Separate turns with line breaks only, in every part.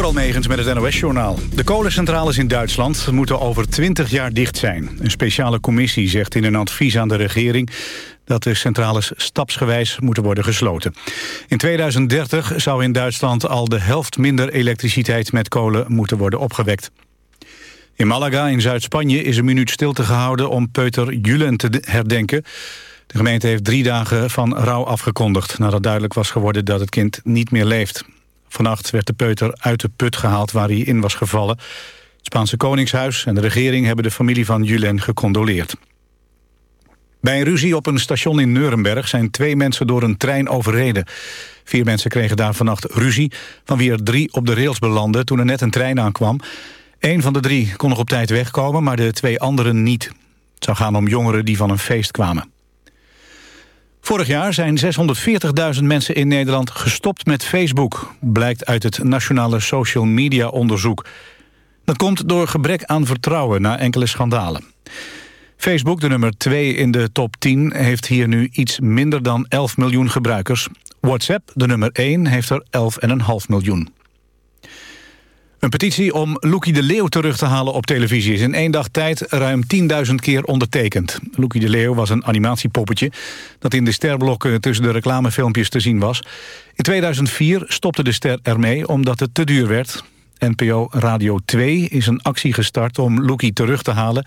Door Megens met het NOS-journaal. De kolencentrales in Duitsland moeten over 20 jaar dicht zijn. Een speciale commissie zegt in een advies aan de regering... dat de centrales stapsgewijs moeten worden gesloten. In 2030 zou in Duitsland al de helft minder elektriciteit met kolen moeten worden opgewekt. In Malaga in Zuid-Spanje is een minuut stilte gehouden om Peuter Julen te herdenken. De gemeente heeft drie dagen van rouw afgekondigd... nadat duidelijk was geworden dat het kind niet meer leeft. Vannacht werd de peuter uit de put gehaald waar hij in was gevallen. Het Spaanse Koningshuis en de regering hebben de familie van Julen gecondoleerd. Bij een ruzie op een station in Nuremberg zijn twee mensen door een trein overreden. Vier mensen kregen daar vannacht ruzie, van wie er drie op de rails belanden toen er net een trein aankwam. Een van de drie kon nog op tijd wegkomen, maar de twee anderen niet. Het zou gaan om jongeren die van een feest kwamen. Vorig jaar zijn 640.000 mensen in Nederland gestopt met Facebook... blijkt uit het Nationale Social Media Onderzoek. Dat komt door gebrek aan vertrouwen na enkele schandalen. Facebook, de nummer 2 in de top 10, heeft hier nu iets minder dan 11 miljoen gebruikers. WhatsApp, de nummer 1, heeft er 11,5 miljoen. Een petitie om Loekie de Leeuw terug te halen op televisie... is in één dag tijd ruim 10.000 keer ondertekend. Loekie de Leeuw was een animatiepoppetje... dat in de sterblokken tussen de reclamefilmpjes te zien was. In 2004 stopte de ster ermee omdat het te duur werd. NPO Radio 2 is een actie gestart om Loekie terug te halen...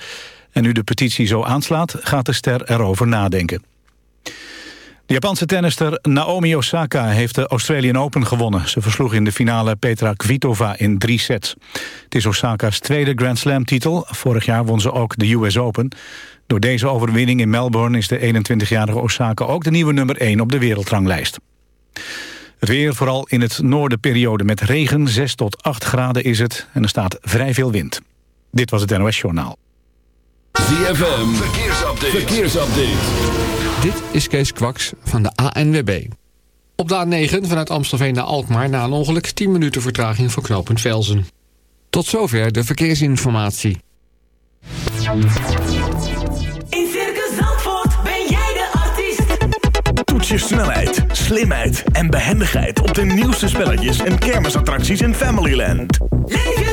en nu de petitie zo aanslaat, gaat de ster erover nadenken. Japanse tennister Naomi Osaka heeft de Australian Open gewonnen. Ze versloeg in de finale Petra Kvitova in drie sets. Het is Osaka's tweede Grand Slam-titel. Vorig jaar won ze ook de US Open. Door deze overwinning in Melbourne is de 21-jarige Osaka... ook de nieuwe nummer 1 op de wereldranglijst. Het weer, vooral in het noorden periode met regen. 6 tot 8 graden is het en er staat vrij veel wind. Dit was het NOS Journaal.
ZFM, verkeersupdate. verkeersupdate.
Dit is Kees Kwaks van de ANWB. Op de A9 vanuit Amstelveen naar Alkmaar... na een ongeluk 10 minuten vertraging voor knooppunt Velzen. Tot zover de verkeersinformatie.
In Circus Zandvoort ben jij de artiest.
Toets je snelheid, slimheid en behendigheid... op de nieuwste spelletjes en kermisattracties in Familyland.
Leef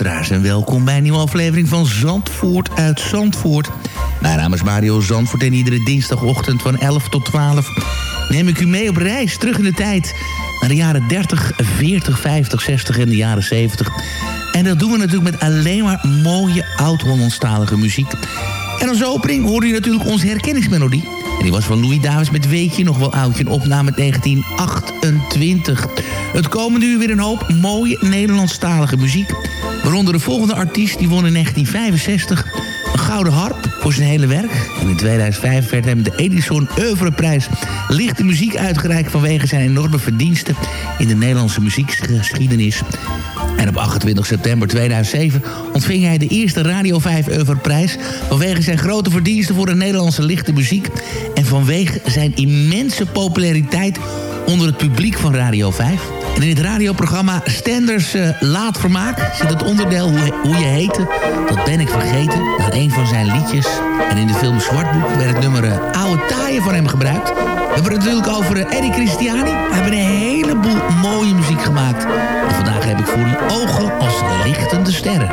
en welkom bij een nieuwe aflevering van Zandvoort uit Zandvoort. Mijn naam is Mario Zandvoort en iedere dinsdagochtend van 11 tot 12 neem ik u mee op reis terug in de tijd naar de jaren 30, 40, 50, 60 en de jaren 70. En dat doen we natuurlijk met alleen maar mooie oud-Hollandstalige muziek. En als opening hoorde je natuurlijk onze herkenningsmelodie. En die was van Louis Davids met Weet je nog wel oudje, een opname 1928. Het komende uur weer een hoop mooie Nederlandstalige muziek. Waaronder de volgende artiest, die won in 1965 een gouden harp voor zijn hele werk. En in 2005 werd hem de Edison Oeuvreprijs lichte muziek uitgereikt... vanwege zijn enorme verdiensten in de Nederlandse muziekgeschiedenis. En op 28 september 2007 ontving hij de eerste Radio 5 Prijs... vanwege zijn grote verdiensten voor de Nederlandse lichte muziek... en vanwege zijn immense populariteit onder het publiek van Radio 5. En in het radioprogramma Stenders uh, Laat Vermaak zit het onderdeel hoe, je heette. Dat ben ik vergeten. Is een van zijn liedjes. En in de film Zwartboek werd het nummer uh, Oude Taaien van hem gebruikt. We hebben het natuurlijk over uh, Eddie Christiani. We hebben een heleboel mooie muziek gemaakt. En vandaag heb ik voor u ogen als lichtende sterren.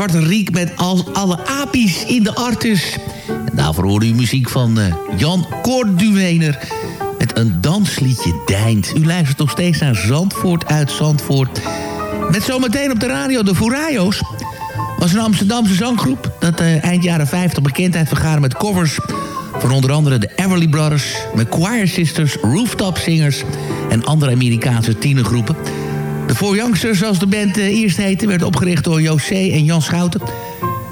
Zwarte Riek met Als alle apies in de Artus. En daarvoor hoorde u muziek van eh, Jan Corduener met een dansliedje Deint. U luistert nog steeds naar Zandvoort uit Zandvoort. Met zometeen op de radio de Furayos. was een Amsterdamse zanggroep dat eh, eind jaren 50 bekendheid vergaarde met covers... van onder andere de Everly Brothers, McQuire Sisters, Rooftop Singers... en andere Amerikaanse tienergroepen... De Four Youngsters, zoals de band eh, eerst heette... werd opgericht door José en Jan Schouten.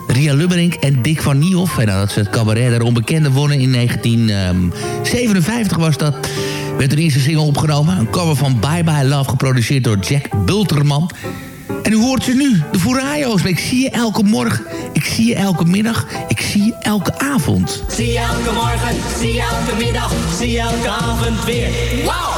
Ria Lubberink en Dick van Niehoff. En nadat ze het cabaret der onbekende wonnen in 1957 was dat... werd er eerste single opgenomen. Een cover van Bye Bye Love, geproduceerd door Jack Bulterman. En u hoort ze nu, de Furayos. Ik zie je elke morgen, ik zie je elke middag, ik zie je elke avond.
Zie je elke morgen, zie je elke middag, zie je elke avond weer. Wauw!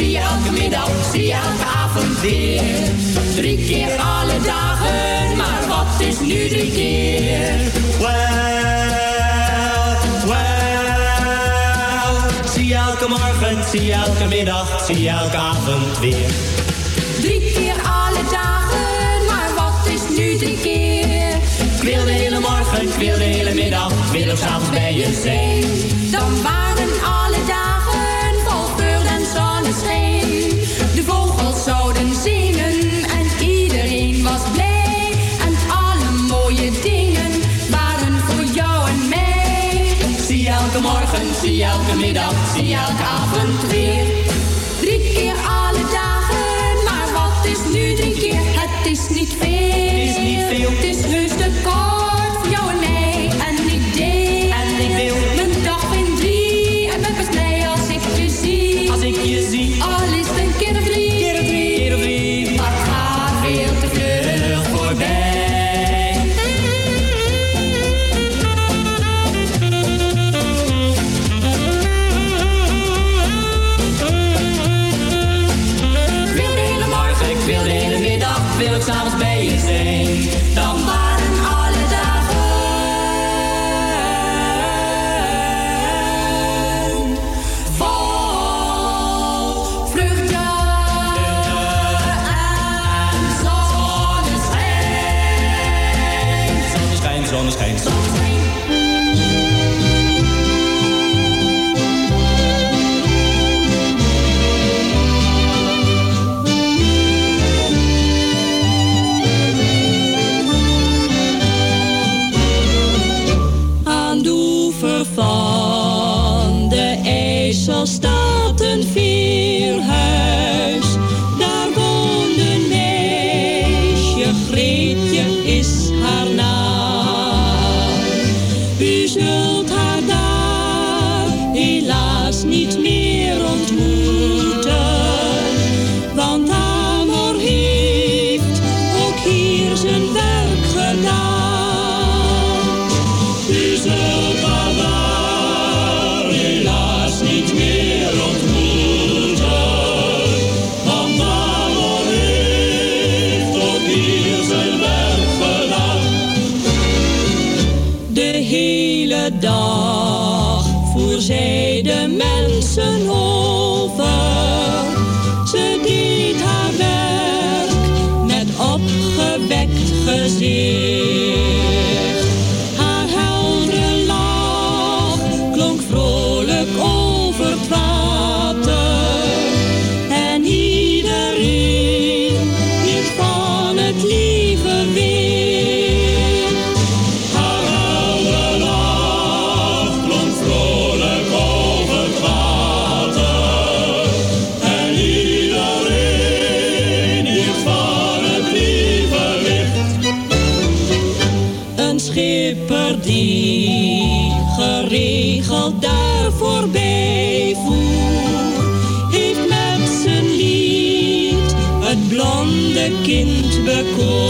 Zie je elke middag, zie je elke avond weer. Drie keer alle dagen, maar wat is nu drie keer? Well, well. Zie je elke morgen, zie je elke middag, zie je elke avond weer. Drie keer alle dagen, maar wat is nu drie keer? Ik wil de hele morgen, ik wil de hele middag, ik wil ook s'avonds bij je zijn. Dan zouden zingen en iedereen was blij. En alle mooie dingen waren voor jou en mij. Zie elke morgen, zie elke middag, zie elke avond weer. Drie keer alle dagen, maar wat is nu drie keer? Het is niet veel. Het is niet veel. Het is kind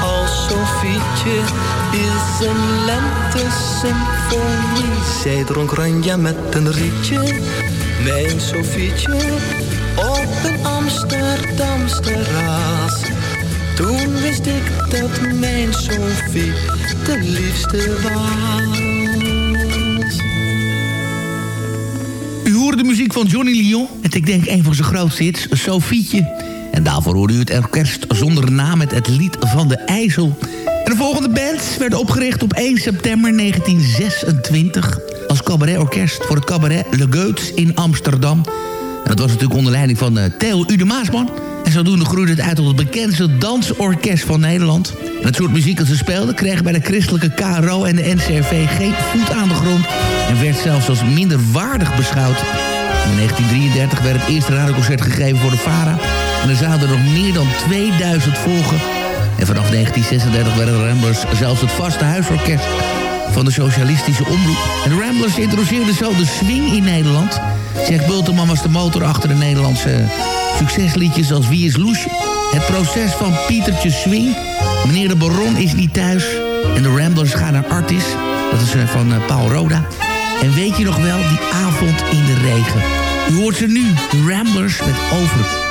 Sofietje is een lente-symfonie. Zij dronk ranja met een rietje, mijn Sofietje, op een Amsterdams terras. Toen wist ik dat mijn Sofie de liefste was.
U hoorde de muziek van Johnny Lyon. En ik denk een van zijn grootste hits, Sofietje. Daarvoor hoorde u het orkest zonder naam met het lied van de IJssel. En de volgende band werd opgericht op 1 september 1926... als cabaretorkest voor het cabaret Le Geuts in Amsterdam. En dat was natuurlijk onder leiding van uh, Theo Ude Maasman. En zodoende groeide het uit tot het bekendste dansorkest van Nederland. Het soort muziek dat ze speelden kreeg bij de christelijke KRO en de NCRV geen voet aan de grond... en werd zelfs als minder waardig beschouwd. In 1933 werd het eerste radioconcert gegeven voor de VARA... en er er nog meer dan 2000 volgen. En vanaf 1936 werden de Ramblers zelfs het vaste huisorkest van de socialistische omroep. En de Ramblers introduceerden zo de swing in Nederland. Jack Bulteman was de motor achter de Nederlandse succesliedjes als Wie is Loesje? Het proces van Pietertje Swing. Meneer de Baron is niet thuis. En de Ramblers gaan naar Artis. Dat is eh, van eh, Paul Roda. En weet je nog wel, die avond in de regen. U hoort ze nu, Ramblers met over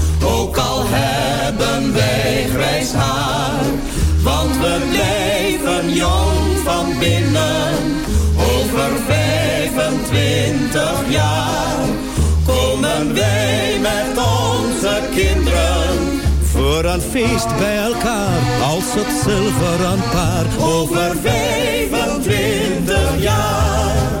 Ook al hebben wij grijs haar, want we blijven jong van binnen. Over 25 jaar komen wij met onze kinderen.
Voor een feest bij elkaar, als het zilveren paar.
Over 25 jaar.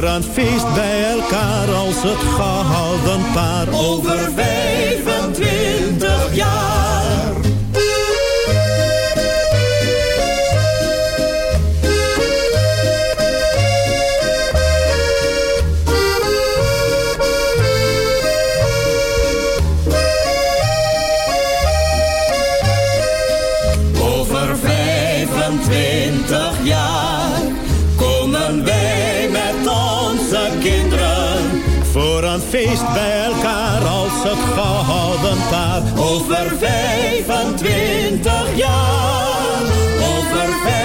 Voor een feest bij elkaar als het gehouden paar.
Over 25 jaar.
Feest bij elkaar als het gehouden paar.
Over 25 jaar. Over 25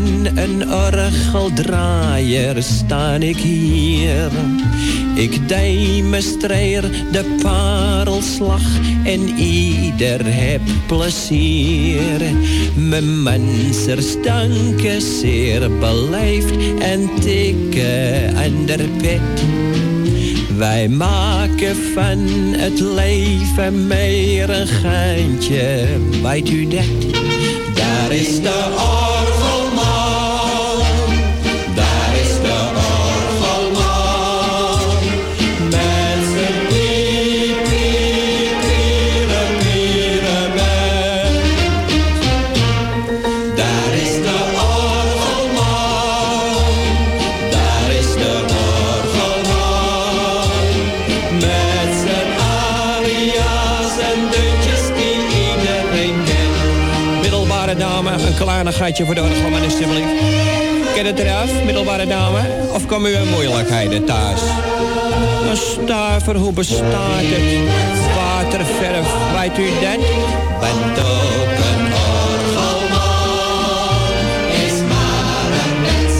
van een orgeldraaier sta ik hier. Ik demonstreer de parelslag en ieder heb plezier. Mijn mensers danken zeer beleefd en tikken aan de pet. Wij maken van het leven meer een geintje, weet u dat?
Daar is de
kaartje voor nodig van alsjeblieft. Ken het eraf, middelbare dame? Of komen u in moeilijkheden thuis? Een stuiver, hoe bestaat het? Waterverf, weet u dat? Bent ook een orgelman, is maar een net.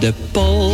De pol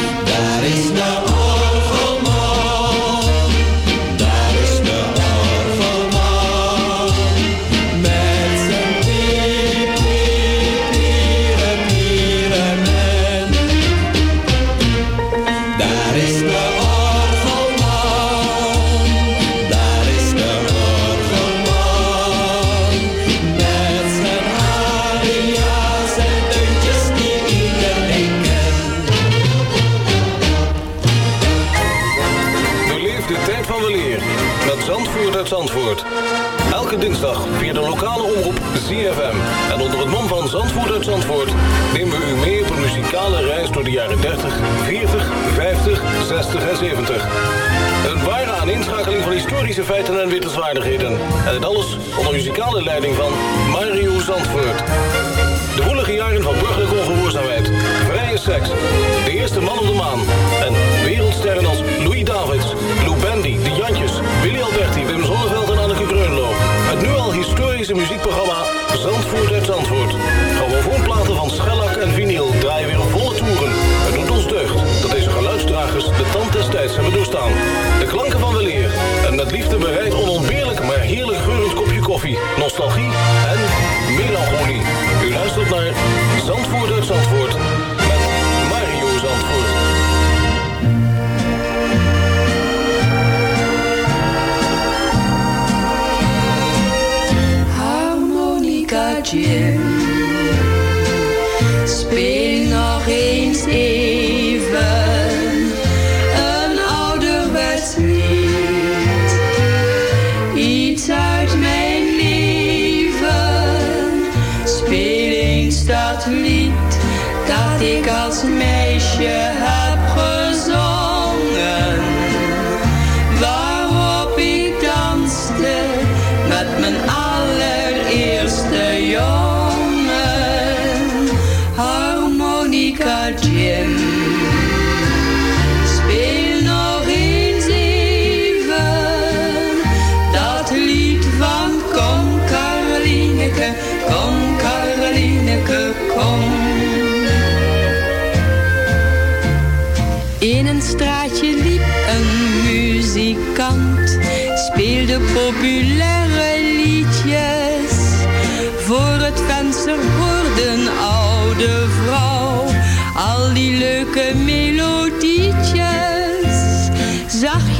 Please no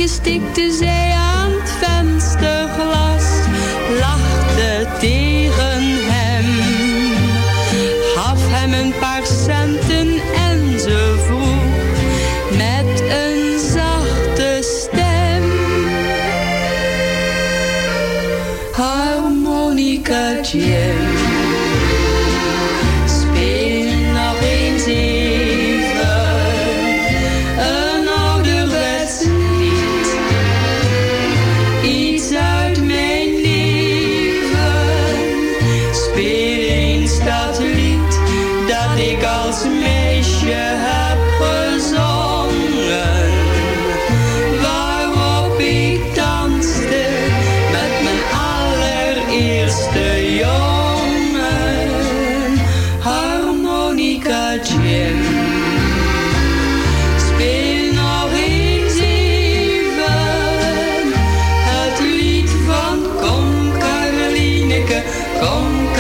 gestikt te zijn.
come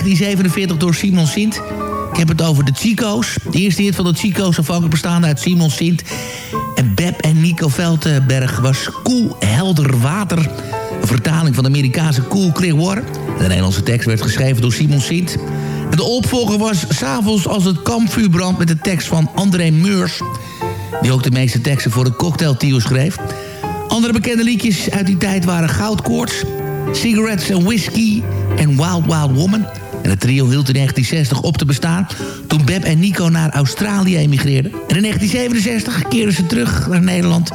1947 door Simon Sint. Ik heb het over de Chico's. De eerste hit van de Chico's afhankelijk bestaande uit Simon Sint... en Beb en Nico Veltenberg was Koel Helder Water... Een vertaling van de Amerikaanse Cool Clearwater. De Nederlandse tekst werd geschreven door Simon Sint. De opvolger was S'avonds als het kampvuur brandt... met de tekst van André Meurs... die ook de meeste teksten voor het cocktailtrio schreef. Andere bekende liedjes uit die tijd waren Goudkoorts... Cigarettes and Whiskey en Wild Wild Woman... En het trio hield in 1960 op te bestaan... toen Beb en Nico naar Australië emigreerden. En in 1967 keerden ze terug naar Nederland...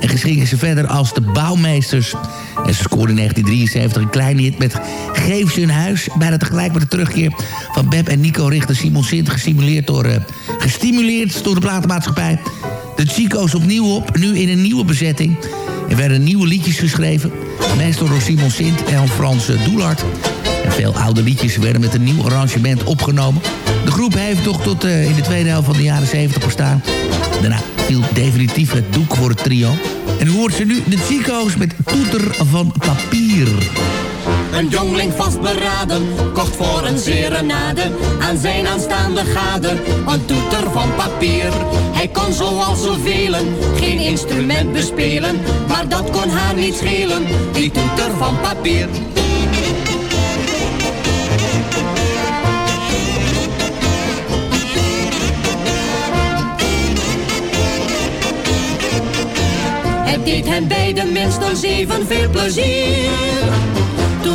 en gingen ze verder als de bouwmeesters. En ze scoorden in 1973 een kleine hit met Geef ze een huis. Bijna tegelijk met de terugkeer van Beb en Nico richtte Simon Sint... gestimuleerd door, eh, gestimuleerd door de platenmaatschappij... de Chico's opnieuw op, nu in een nieuwe bezetting. Er werden nieuwe liedjes geschreven... meestal door Simon Sint en Frans eh, Doelart... En veel oude liedjes werden met een nieuw arrangement opgenomen. De groep heeft toch tot uh, in de tweede helft van de jaren 70 bestaan. Daarna viel definitief het doek voor het trio. En u hoort ze nu de Chico's met Toeter van Papier.
Een jongling vastberaden, kocht voor een serenade aan zijn aanstaande gade een toeter van papier. Hij kon zoals zoveel geen instrument bespelen, maar dat kon haar niet schelen, die toeter van papier. Het deed hen beiden minstens even veel plezier.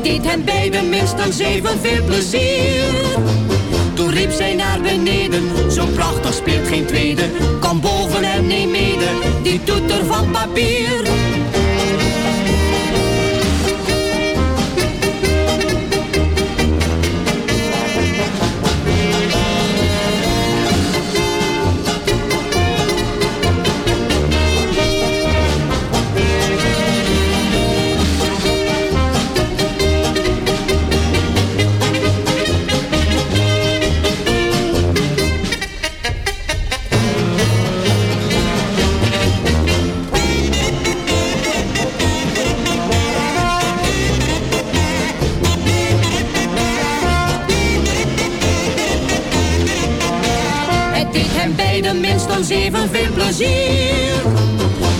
Het deed hen beiden minstens evenveel plezier. Toen riep zij naar beneden, zo prachtig speelt geen tweede. Kom boven en neem mede, die toeter van papier. Plezier.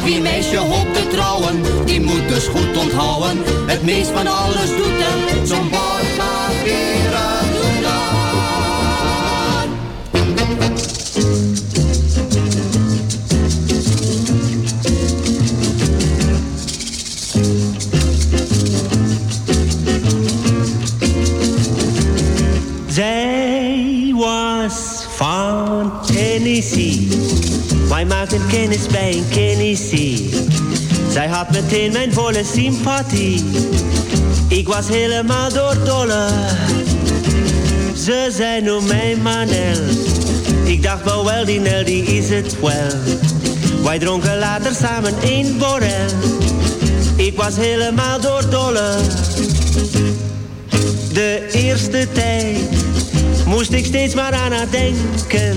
Wie meisje hoopt te trouwen, die moet dus goed onthouden. Het meest van alles doet er
kennis bij een Tennessee. Zij had meteen mijn volle sympathie. Ik was helemaal doordolle. Ze zei noem mij Manel. Ik dacht wel wel, die Nel die is het wel. Wij dronken later samen één borrel. Ik was helemaal doordolle. De eerste tijd moest ik steeds maar aan haar denken.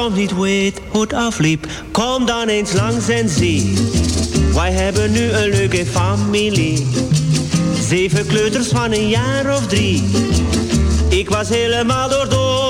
Soms niet weet hoe het afliep, kom dan eens langs en zie. Wij hebben nu een leuke familie. Zeven kleuters van een jaar of drie. Ik was helemaal doordolle.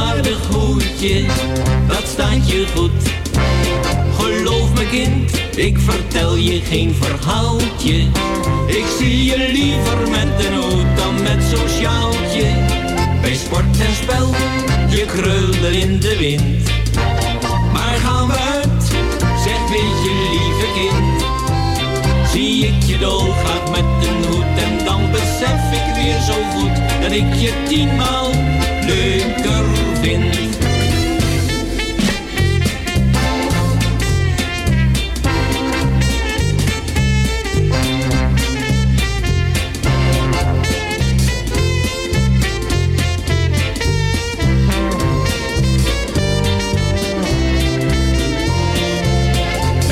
Aardig hoedje, dat staat je goed. Geloof me kind, ik vertel je geen verhaaltje. Ik zie je liever met een hoed dan met zo'n sjaaltje. Bij sport en spel, je krulde in de wind. Maar gaan we uit, zeg weet je lieve kind. Zie ik je dolgraag met een hoed en dan besef ik weer zo goed dat ik je tienmaal leuker Bij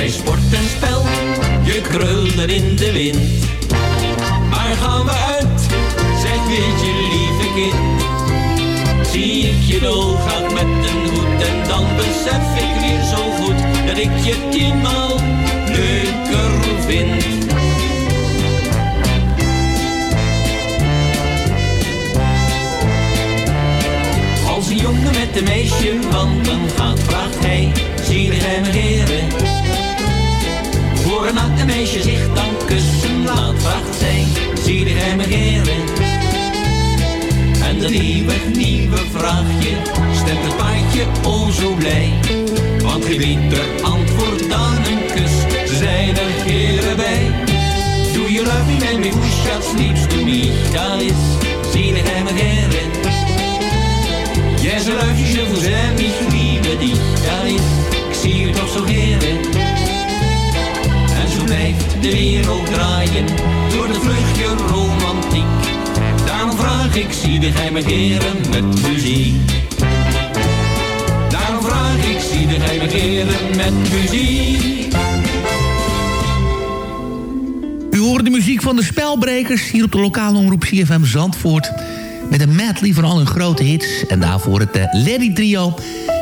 sport en spel, je krulde in de wind. Je tienmaal leuker vind. Als een jongen met een meisje wandelen gaat, vraagt hij, zie je hem heren? Voor een natte meisje zich dan kussen laat, vraagt zij, zie je hem heren? En de nieuwe, nieuwe vraagje stemt het paardje o zo blij. Want geen beter antwoord dan een kus, ze zijn er heren bij. Do you love me, baby, who shall sleeps to me? dat is, einmal gern. Ja, so läuft ich schon sehr, ich liebe dich, dat is, ik zie je toch zo gern. En zo blijft de wereld draaien, door de vluchtje romantiek. Daarom vraag ik, zie de geheime heren met muziek. Geheime heren met muziek.
U hoort de muziek van de Spelbrekers hier op de lokale omroep CFM Zandvoort. Met een medley van al hun grote hits. En daarvoor het uh, Lady Trio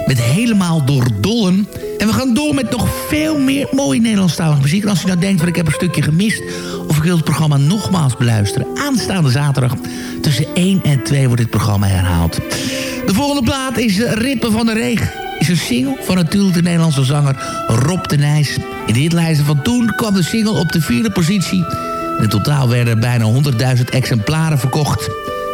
met Helemaal Doordollen. En we gaan door met nog veel meer mooie Nederlandstalige muziek. En als u nou denkt van ik heb een stukje gemist... of ik wil het programma nogmaals beluisteren... aanstaande zaterdag tussen 1 en 2 wordt dit programma herhaald. De volgende plaat is uh, Rippen van de Regen. Is een single van natuurlijk de Nederlandse zanger Rob de Nijs. In de hitlijsten van toen kwam de single op de vierde positie. In totaal werden er bijna 100.000 exemplaren verkocht.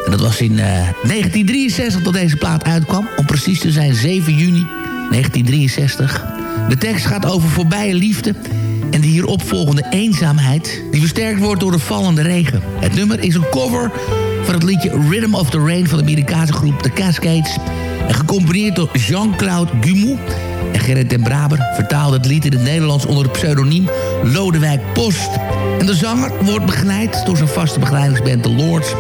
En dat was in uh, 1963 dat deze plaat uitkwam. Om precies te zijn 7 juni 1963. De tekst gaat over voorbije liefde en de hieropvolgende eenzaamheid... die versterkt wordt door de vallende regen. Het nummer is een cover van het liedje Rhythm of the Rain... van de Amerikaanse groep The Cascades... en gecomponeerd door Jean-Claude Gumoux... En Gerrit den Braber vertaalde het lied in het Nederlands onder het pseudoniem Lodewijk Post. En de zanger wordt begeleid door zijn vaste begeleidingsband The Lords...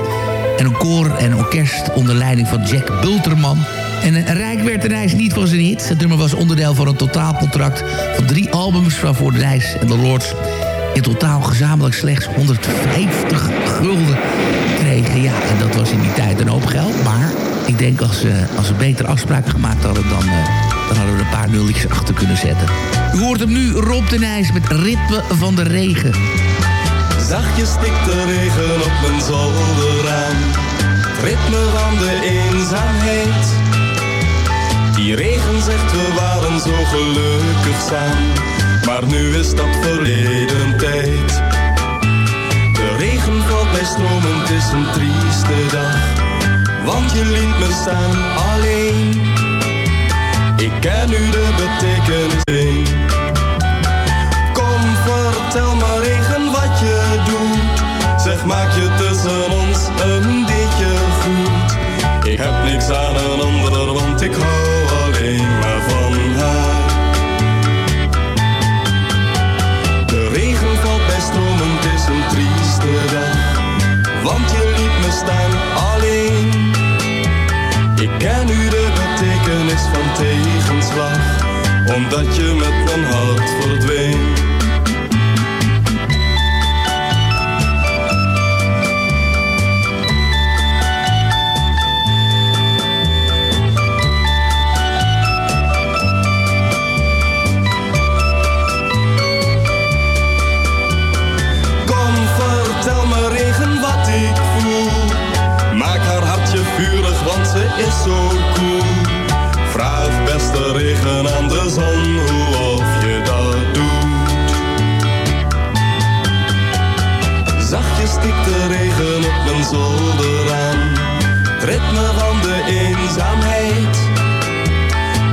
en een koor en orkest onder leiding van Jack Bulterman... En Rijk werd de reis niet van zijn hit. Het nummer was onderdeel van een totaalcontract van drie albums... waarvoor de reis en de Lords in totaal gezamenlijk slechts 150 gulden kregen. Ja, en dat was in die tijd een hoop geld. Maar ik denk als ze, als ze betere afspraken gemaakt hadden... dan, uh, dan hadden we een paar nulletjes achter kunnen zetten. U hoort hem nu, Rob de Nijs met Ritme van de Regen.
Zachtjes stikt de regen op mijn zolderraam. Het ritme van de eenzaamheid. Die regen zegt we waren zo gelukkig samen. Maar nu is dat verleden tijd. De regen valt bij stromen, het is een trieste dag. Want je liet me staan alleen. Ik ken nu de betekenis. Omdat je met mijn hart verdween. Kom, vertel me regen wat ik voel. Maak haar hartje vurig, want ze is zo. Beste regen aan de zon hoe of je dat doet. Zachtjes stikt de regen op mijn zolder aan. Ritme van de eenzaamheid.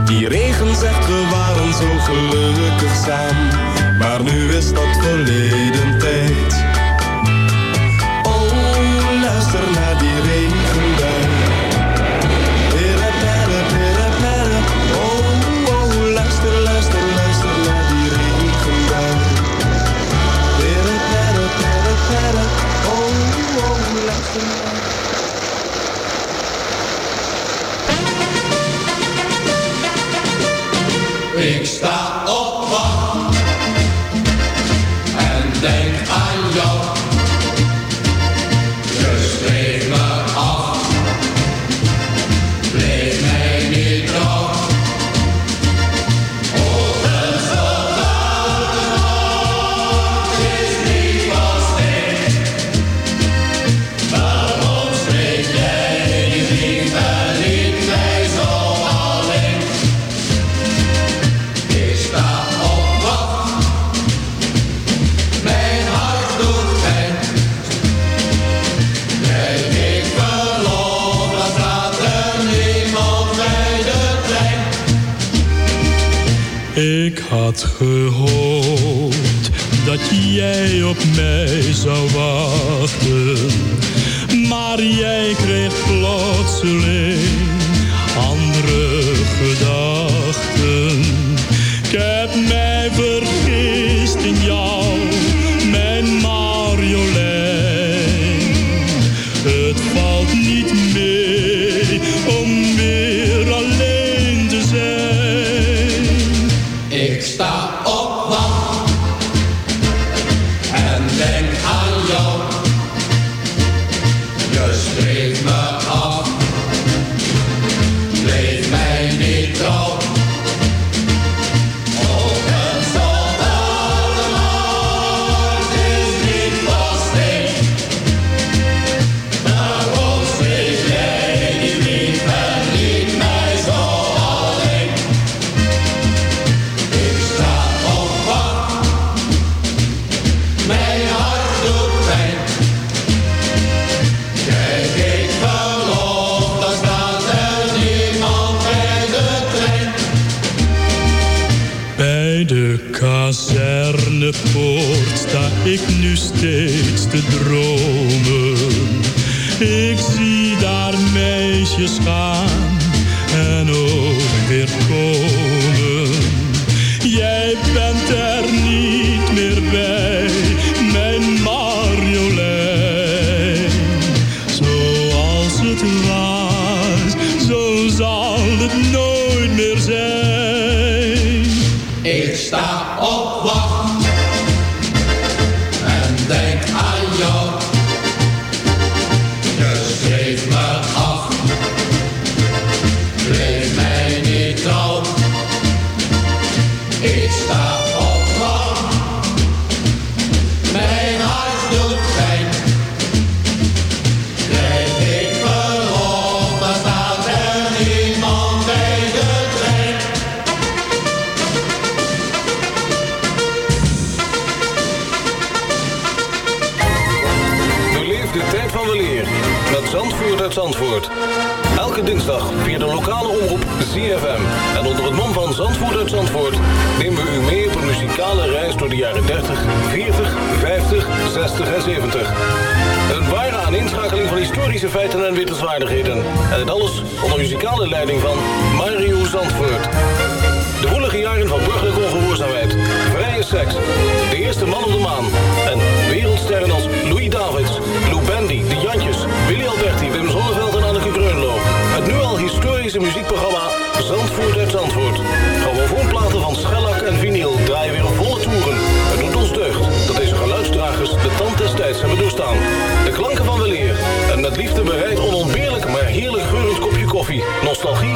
Die regen zegt we waren zo gelukkig samen. Maar nu is dat verleden tijd.
Ik sta
had gehoopt dat jij op mij zou wachten. Maar jij kreeg plotseling andere gedachten. Ik heb mij ver
ik
nu steeds te dromen. Ik zie daar meisjes gaan
De
klanken van weleer. En met liefde bereid onontbeerlijk, maar heerlijk geurend kopje koffie. Nostalgie